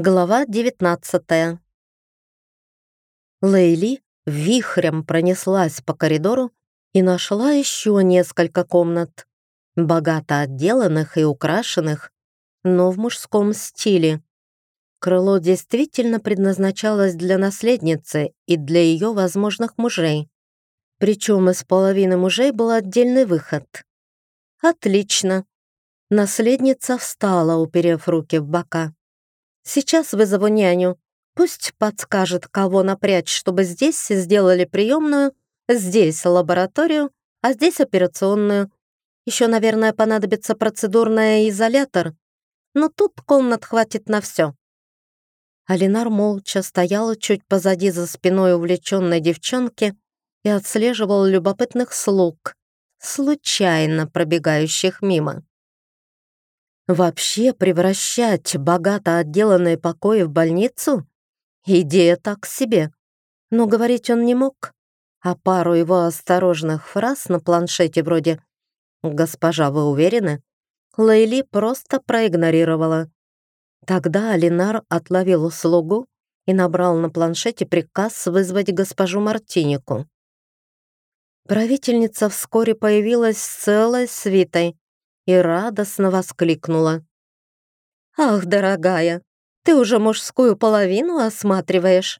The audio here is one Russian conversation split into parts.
Глава 19 Лейли вихрем пронеслась по коридору и нашла еще несколько комнат, богато отделанных и украшенных, но в мужском стиле. Крыло действительно предназначалось для наследницы и для ее возможных мужей. Причем из половины мужей был отдельный выход. Отлично. Наследница встала, уперев руки в бока. Сейчас вызову няню. Пусть подскажет, кого напрячь, чтобы здесь сделали приемную, здесь лабораторию, а здесь операционную. Еще, наверное, понадобится процедурная изолятор. Но тут комнат хватит на все. Алинар молча стояла чуть позади за спиной увлеченной девчонки и отслеживал любопытных слуг, случайно пробегающих мимо. Вообще превращать богато отделанные покои в больницу? Идея так себе. Но говорить он не мог, а пару его осторожных фраз на планшете вроде «Госпожа, вы уверены?» Лейли просто проигнорировала. Тогда Алинар отловил слугу и набрал на планшете приказ вызвать госпожу Мартинику. Правительница вскоре появилась с целой свитой, и радостно воскликнула. «Ах, дорогая, ты уже мужскую половину осматриваешь?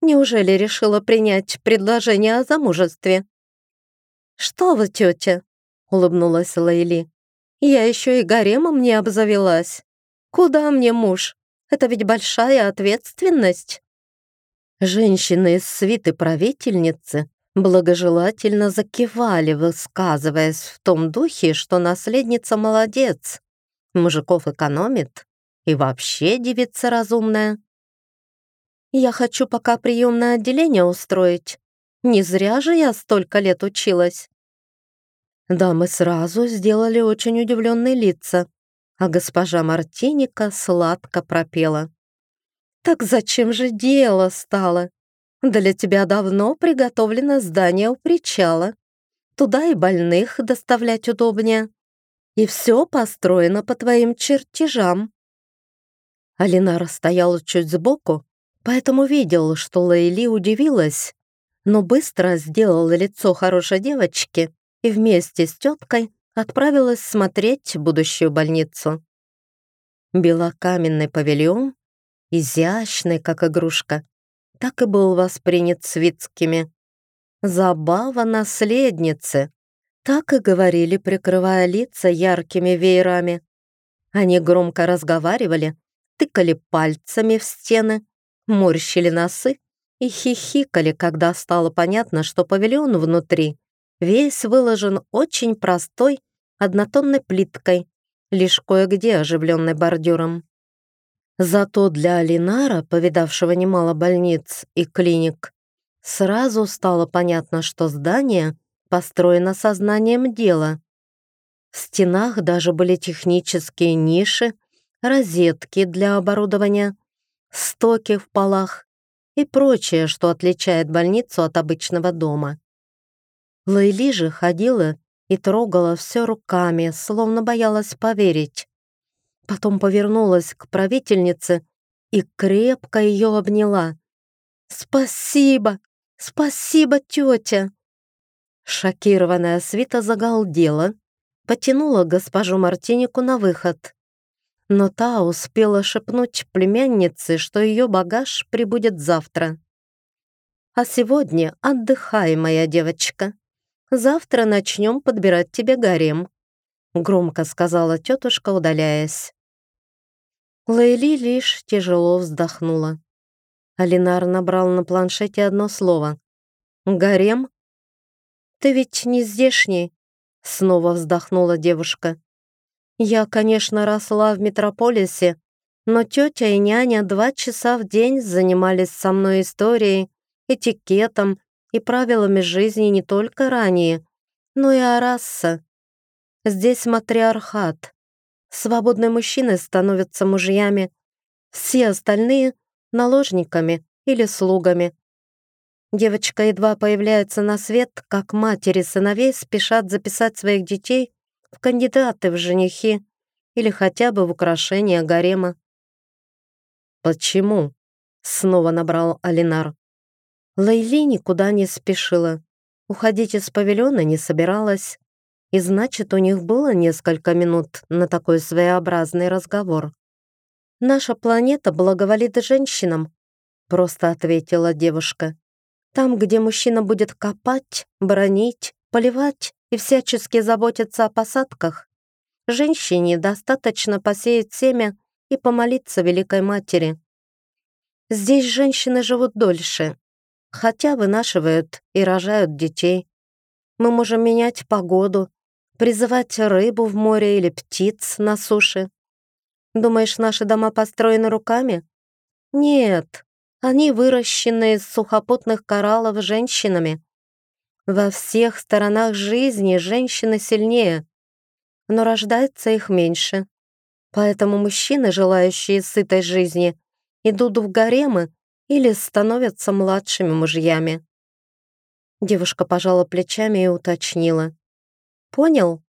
Неужели решила принять предложение о замужестве?» «Что вы, тетя?» — улыбнулась Лейли. «Я еще и гаремом не обзавелась. Куда мне муж? Это ведь большая ответственность». Женщины из свиты правительницы благожелательно закивали, высказываясь в том духе, что наследница молодец, мужиков экономит и вообще девица разумная. «Я хочу пока приемное отделение устроить. Не зря же я столько лет училась». Да, мы сразу сделали очень удивленные лица, а госпожа Мартиника сладко пропела. «Так зачем же дело стало? Для тебя давно приготовлено здание у причала. Туда и больных доставлять удобнее. И все построено по твоим чертежам». Алинар стоял чуть сбоку, поэтому видел, что Лейли удивилась, но быстро сделал лицо хорошей девочки и вместе с теткой отправилась смотреть будущую больницу. Белокаменный павильон, изящный, как игрушка, так и был воспринят свитскими. «Забава наследницы», так и говорили, прикрывая лица яркими веерами. Они громко разговаривали, тыкали пальцами в стены, морщили носы и хихикали, когда стало понятно, что павильон внутри весь выложен очень простой однотонной плиткой, лишь кое-где оживленной бордюром. Зато для Алинара, повидавшего немало больниц и клиник, сразу стало понятно, что здание построено сознанием дела. В стенах даже были технические ниши, розетки для оборудования, стоки в полах и прочее, что отличает больницу от обычного дома. Лейли же ходила и трогала все руками, словно боялась поверить потом повернулась к правительнице и крепко ее обняла. «Спасибо! Спасибо, тетя!» Шокированная свита загалдела, потянула госпожу Мартинику на выход. Но та успела шепнуть племяннице, что ее багаж прибудет завтра. «А сегодня отдыхай, моя девочка. Завтра начнем подбирать тебе гарем», громко сказала тетушка, удаляясь. Лейли лишь тяжело вздохнула. Алинар набрал на планшете одно слово. «Гарем?» «Ты ведь не здешний?» Снова вздохнула девушка. «Я, конечно, росла в метрополисе, но тетя и няня два часа в день занимались со мной историей, этикетом и правилами жизни не только ранее, но и Арасса. Здесь матриархат. Свободные мужчины становятся мужьями, все остальные — наложниками или слугами. Девочка едва появляется на свет, как матери сыновей спешат записать своих детей в кандидаты в женихи или хотя бы в украшение гарема. «Почему?» — снова набрал Алинар. Лейли никуда не спешила. Уходить из павильона не собиралась. И значит, у них было несколько минут на такой своеобразный разговор. «Наша планета благоволит женщинам», — просто ответила девушка. «Там, где мужчина будет копать, бронить, поливать и всячески заботиться о посадках, женщине достаточно посеять семя и помолиться Великой Матери. Здесь женщины живут дольше, хотя вынашивают и рожают детей. Мы можем менять погоду, Призывать рыбу в море или птиц на суше? Думаешь, наши дома построены руками? Нет, они выращены из сухопутных кораллов женщинами. Во всех сторонах жизни женщины сильнее, но рождается их меньше. Поэтому мужчины, желающие сытой жизни, идут в гаремы или становятся младшими мужьями. Девушка пожала плечами и уточнила. Понял?